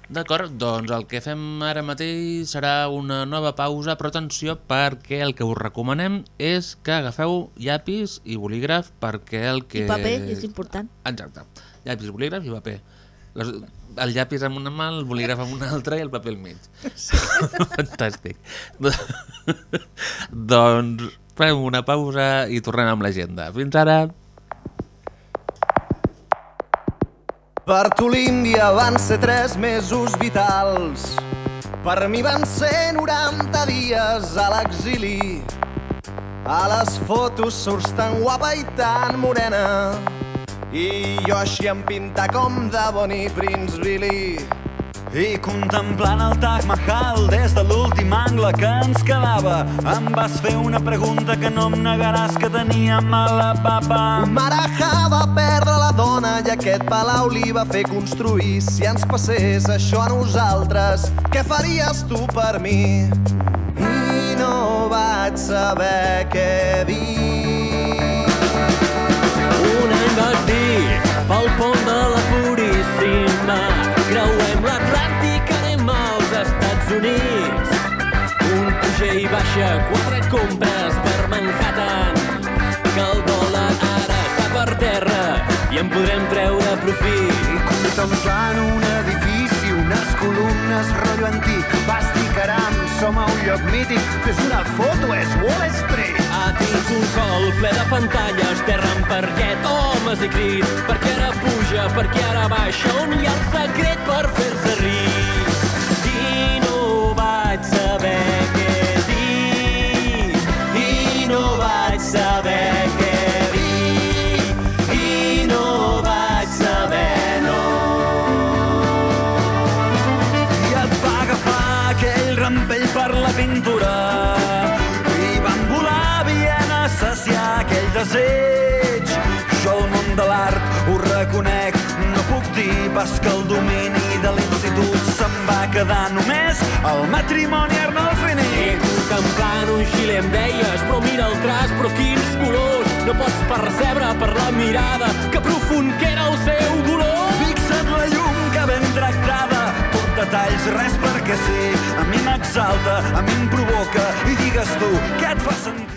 D'acord, doncs el que fem ara mateix serà una nova pausa, però atenció perquè el que us recomanem és que agafeu llapis i bolígraf perquè el que... I paper, és important. Exacte, llapis, bolígraf i paper. Les, el llapis amb una mà, el bolígraf amb una altra i el paper al mig. Fantàstic. doncs fem una pausa i tornem amb l'agenda. Fins ara. Per tu l'Índia van ser tres mesos vitals. Per mi van ser 90 dies a l'exili. A les fotos surts tan guapa i tan morena. I jo així em pinta com de Bonnie Prince Billy. I contemplant el Taj Mahal des de l'últim angle que ens quedava em vas fer una pregunta que no em negaràs que tenia mala papa. Marajà va perdre la dona i aquest palau li va fer construir. Si ens passés això a nosaltres, què faries tu per mi? I no vaig saber què dir. Dir pel pont de la Puríssima creuem l'Atlàntic, anem als Estats Units. Un puja i baixa, quatre compres per Manhattan, que el dòlar ara està per terra i en podrem treure profit. Contemplant un edifici, unes columnes, rotllo antic, vas dir caram, som a un lloc mític, fes una foto, és Wall Street. Ah, tens un col ple de pantalles, terra en parquet, homes i crits, perquè ara puja, perquè ara baixa, on hi ha el secret per fer-se rics. Quedar només el matrimoni Arnolfini. I contemplant un xile em deies, però mira el traç, però quins colors, no pots percebre per la mirada que profund que era el seu dolor. Fixa't la llum que ben tractada, tot detalls, res perquè sí. A mi m'exalta, a mi em provoca, i digues tu, què et fa sentir?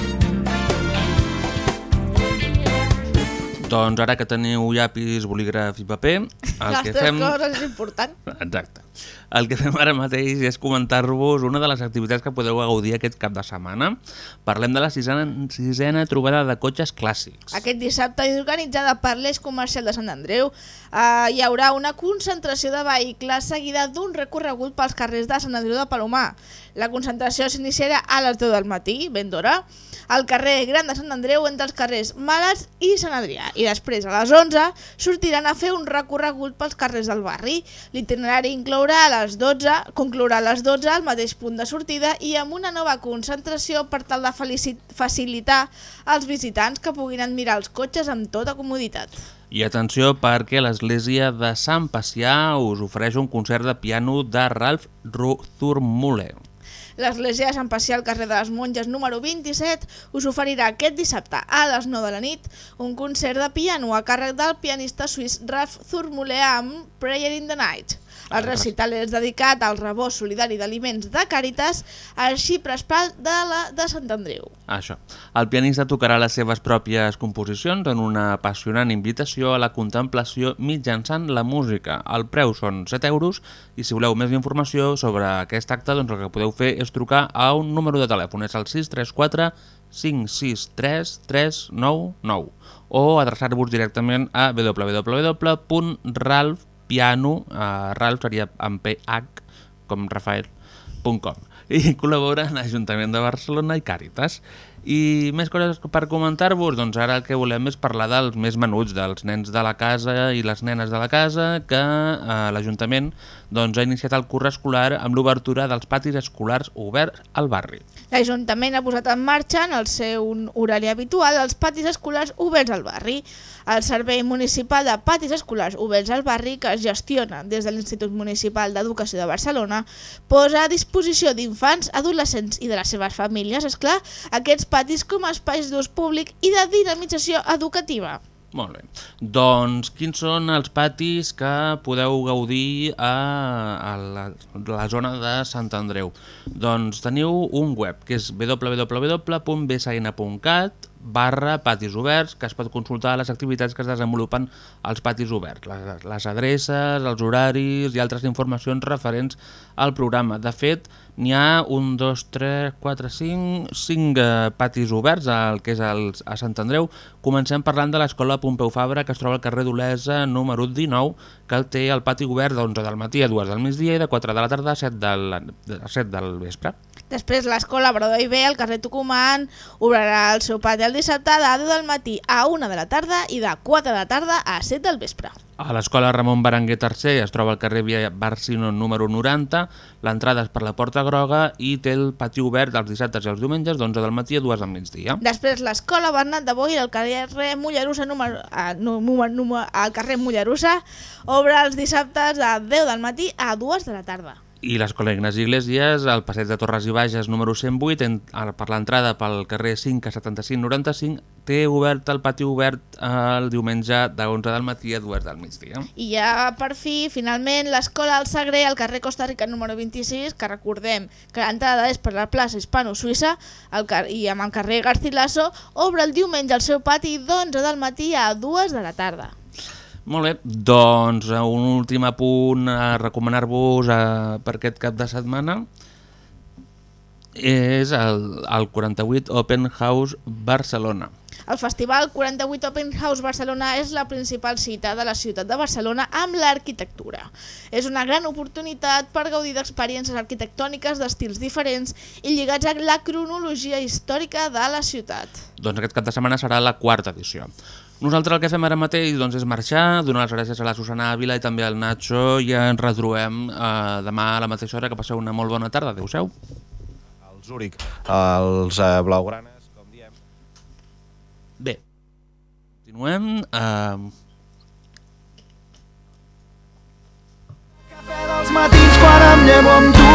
Doncs ara que teniu llapis, bolígraf i paper, el Les que fem... coses és important. Exacte. El que fem ara mateix és comentar-vos una de les activitats que podeu gaudir aquest cap de setmana. Parlem de la sisena, sisena trobada de cotxes clàssics. Aquest dissabte organitzada per l'Eix Comercial de Sant Andreu. Uh, hi haurà una concentració de vehicles seguida d'un recorregut pels carrers de Sant Andreu de Palomar. La concentració s'iniciarà a les 10 del matí, ben d'hora, al carrer Gran de Sant Andreu entre els carrers Malats i Sant Adrià. I després, a les 11, sortiran a fer un recorregut pels carrers del barri. L'itinerari inclourà a les 12, conclourà a les 12 al mateix punt de sortida i amb una nova concentració per tal de facilitar als visitants que puguin admirar els cotxes amb tota comoditat. I atenció perquè l'església de Sant Pacià us ofereix un concert de piano de Ralph Thurmule. L'església de Sant Pacià al carrer de les Monges número 27 us oferirà aquest dissabte a les 9 de la nit un concert de piano a càrrec del pianista suís Ralph Thurmule amb Prayer in the Night. El recital és dedicat al rebost solidari d'aliments de Càritas al Xipres Pal de la de Sant Andreu. Això. El pianista tocarà les seves pròpies composicions en una apassionant invitació a la contemplació mitjançant la música. El preu són 7 euros i si voleu més informació sobre aquest acte doncs el que podeu fer és trucar a un número de telèfon, és el 634 563 399 o adreçar-vos directament a www.ralphpiano, uh, Ralph seria amb PH, com Rafael.com i col·laboren l'Ajuntament de Barcelona i Càritas. I més coses per comentar-vos, doncs ara el que volem és parlar dels més menuts, dels nens de la casa i les nenes de la casa, que eh, l'Ajuntament doncs, ha iniciat el curs escolar amb l'obertura dels patis escolars oberts al barri. L'Ajuntament ha posat en marxa en el seu horari habitual els patis escolars oberts al barri. El Servei Municipal de Patis Escolars Oberts al Barri, que es gestiona des de l'Institut Municipal d'Educació de Barcelona, posa a disposició d'infants, adolescents i de les seves famílies, és clar, aquests patis com a espais d'ús públic i de dinamització educativa. Molt bé. Doncs quins són els patis que podeu gaudir a, a la, la zona de Sant Andreu? Doncs teniu un web que és www.bsaina.cat barra patis oberts, que es pot consultar les activitats que es desenvolupen als patis oberts, les, les adreces, els horaris i altres informacions referents al programa. De fet, n'hi ha un, dos, tres, quatre, cinc, cinc eh, patis oberts al que és el, a Sant Andreu. Comencem parlant de l'escola Pompeu Fabra, que es troba al carrer d'Olesa, número 19, que el té el pati obert d'11 del matí a 2 del migdia i de 4 de la tarda a 7 del, a 7 del vespre. Després l'escola Brodoi B, al carrer Tucumán, obrarà el seu pati el dissabte de 10 del matí a 1 de la tarda i de 4 de la tarda a 7 del vespre. A l'escola Ramon Berenguer III es troba al carrer Via Barcino número 90, l'entrada és per la Porta Groga i té el pati obert els dissabtes i els diumenges d'11 del matí a 2 del migdia. Després l'escola Bernat de Boir al carrer Mollerussa número, a, número, número, al carrer Mollerussa obre els dissabtes de 10 del matí a 2 de la tarda. I l'escola Ignasi Iglesias, al passeig de Torres i Bages número 108, en, per l'entrada pel carrer 5 a 75-95, té obert el pati obert el diumenge de 11 del matí a 2 del migdia. I ja per fi, finalment, l'escola al Sagré, al carrer Costa Rica número 26, que recordem que l'entrada és per la plaça Hispano-Suïssa i amb el carrer Garcilaso, obre el diumenge el seu pati d'11 del matí a 2 de la tarda. Molt bé, doncs un últim apunt a recomanar-vos eh, per aquest cap de setmana és el, el 48 Open House Barcelona. El Festival 48 Open House Barcelona és la principal cita de la ciutat de Barcelona amb l'arquitectura. És una gran oportunitat per gaudir d'experiències arquitectòniques d'estils diferents i lligats a la cronologia històrica de la ciutat. Doncs aquest cap de setmana serà la quarta edició. Nosaltres el que fem ara mateix doncs, és marxar, donar les gràcies a la Susana Ávila i també al Nacho i ens retrobem eh, demà a la mateixa hora. Que passeu una molt bona tarda. Adéu-siau. El Zúrich, els eh, blaugranes, com diem. Bé, continuem. Eh... dels matins quan em llevo amb tu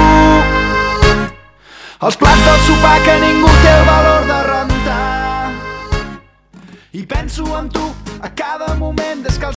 Els plats del sopar que ningú té el valor de I penso en tu a cada moment des que